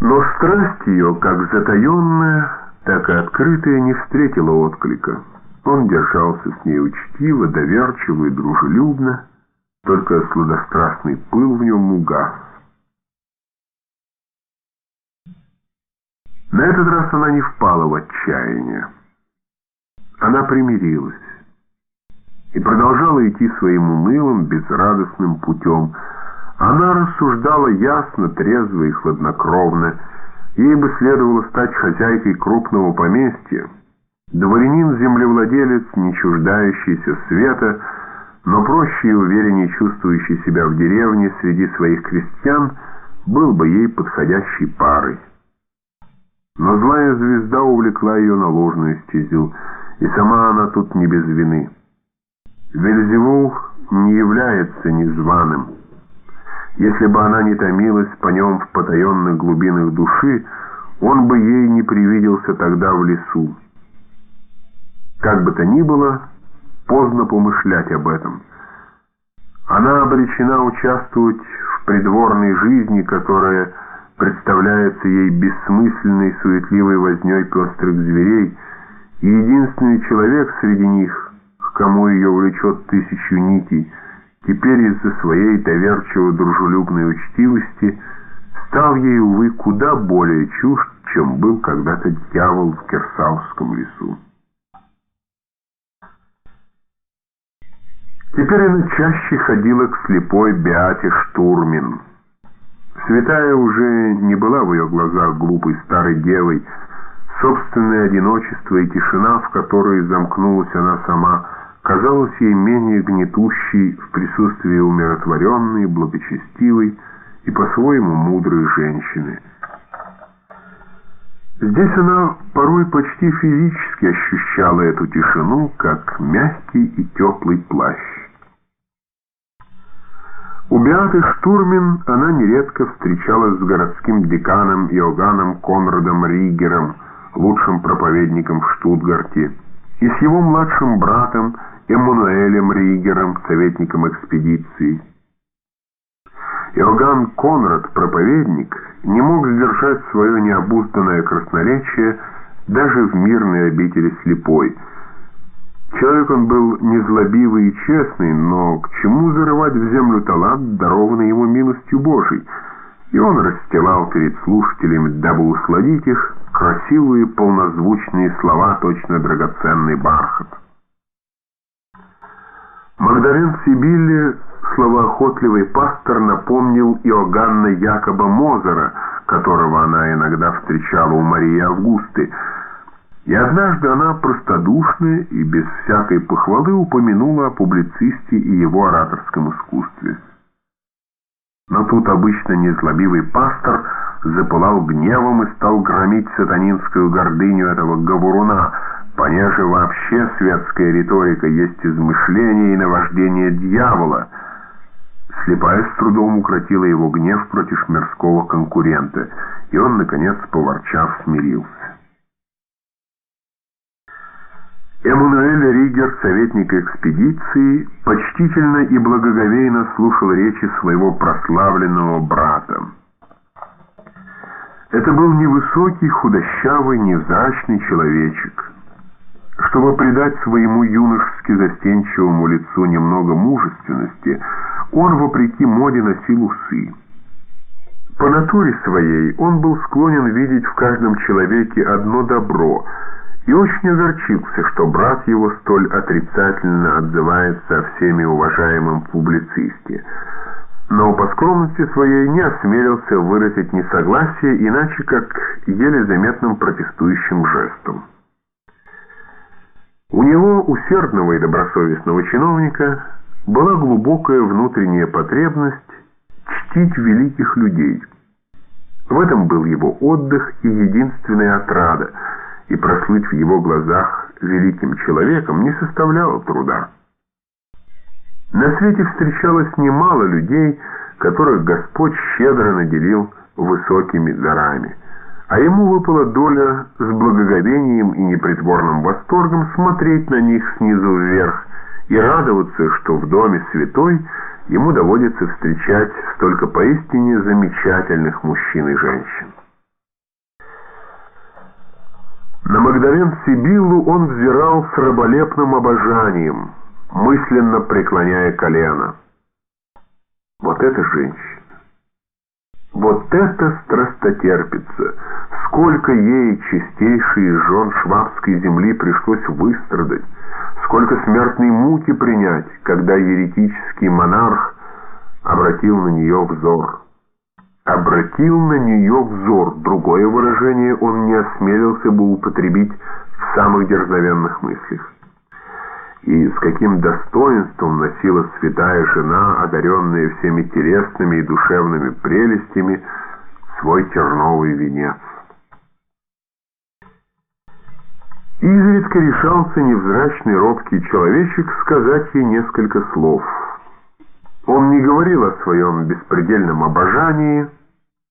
Но страсть ее, как затаенная, так и открытая, не встретила отклика. Он держался с ней учтиво, доверчиво и дружелюбно, только сладострастный пыл в нем угас. На этот раз она не впала в отчаяние. Она примирилась и продолжала идти своим унылым, безрадостным путем. Она рассуждала ясно, трезво и хладнокровно. Ей бы следовало стать хозяйкой крупного поместья. Дворянин-землевладелец, не чуждающийся света, но проще и увереннее чувствующий себя в деревне среди своих крестьян, был бы ей подходящей парой. Но злая звезда увлекла ее на ложную стезю, и сама она тут не без вины. Вельзевул не является незваным. Если бы она не томилась по нем в потаенных глубинах души, он бы ей не привиделся тогда в лесу. Как бы то ни было, поздно помышлять об этом. Она обречена участвовать в придворной жизни, которая представляется ей бессмысленной суетливой возней пестрых зверей, и единственный человек среди них — кому ее влечет тысячу нитей, теперь из-за своей доверчиво-дружелюбной учтивости стал ей, увы, куда более чужд, чем был когда-то дьявол в Керсаусском лесу. Теперь она чаще ходила к слепой Беате Штурмин. Святая уже не была в ее глазах глупой старой девой, собственное одиночество и тишина, в которой замкнулась она сама, казалась ей менее гнетущей в присутствии умиротворенной, благочестивой и по-своему мудрой женщины. Здесь она порой почти физически ощущала эту тишину, как мягкий и теплый плащ. У Беаты Штурмин она нередко встречалась с городским деканом Иоганном Конрадом Ригером, лучшим проповедником в Штутгарте, и с его младшим братом Эммануэлем Ригером, советником экспедиции. Иоганн Конрад, проповедник, не мог сдержать свое необузданное красноречие даже в мирной обители слепой. Человек он был незлобивый и честный, но к чему зарывать в землю талант, дарованный ему милостью Божией? И он расстилал перед слушателями, дабы усладить их, красивые полнозвучные слова, точно драгоценный бархат. Магдален Сибилле, словоохотливый пастор, напомнил Иоганна Якоба Мозера, которого она иногда встречала у Марии Августы. И однажды она простодушно и без всякой похвалы упомянула о публицисте и его ораторском искусстве. Но тут обычно незлобивый пастор запылал гневом и стал громить сатанинскую гордыню этого говоруна – Понеже вообще светская риторика есть измышление и наваждение дьявола, слепая с трудом укротила его гнев против мирского конкурента, и он, наконец, поворчав, смирился. Эммануэль Ригер, советник экспедиции, почтительно и благоговейно слушал речи своего прославленного брата. Это был невысокий, худощавый, невзрачный человечек. Чтобы придать своему юношески застенчивому лицу немного мужественности, он, вопреки моде, носил усы. По натуре своей он был склонен видеть в каждом человеке одно добро и очень огорчился, что брат его столь отрицательно отзывается о всеми уважаемом публицисте. Но по скромности своей не осмелился выразить несогласие иначе как еле заметным протестующим жестом. У него, усердного и добросовестного чиновника, была глубокая внутренняя потребность чтить великих людей. В этом был его отдых и единственная отрада, и прослыть в его глазах великим человеком не составляло труда. На свете встречалось немало людей, которых Господь щедро наделил высокими дарами а ему выпала доля с благоговением и непритворным восторгом смотреть на них снизу вверх и радоваться, что в доме святой ему доводится встречать столько поистине замечательных мужчин и женщин. На Магдален Сибиллу он взирал с раболепным обожанием, мысленно преклоняя колено. Вот эта женщина! Вот это страстотерпица! Сколько ей, чистейшей из жен швабской земли, пришлось выстрадать, сколько смертной муки принять, когда еретический монарх обратил на нее взор. Обратил на нее взор, другое выражение он не осмелился бы употребить в самых дерзновенных мыслях. И с каким достоинством носила святая жена, одаренная всеми телесными и душевными прелестями, свой терновый венец. Изредка решался невзрачный робкий человечек сказать ей несколько слов. Он не говорил о своем беспредельном обожании,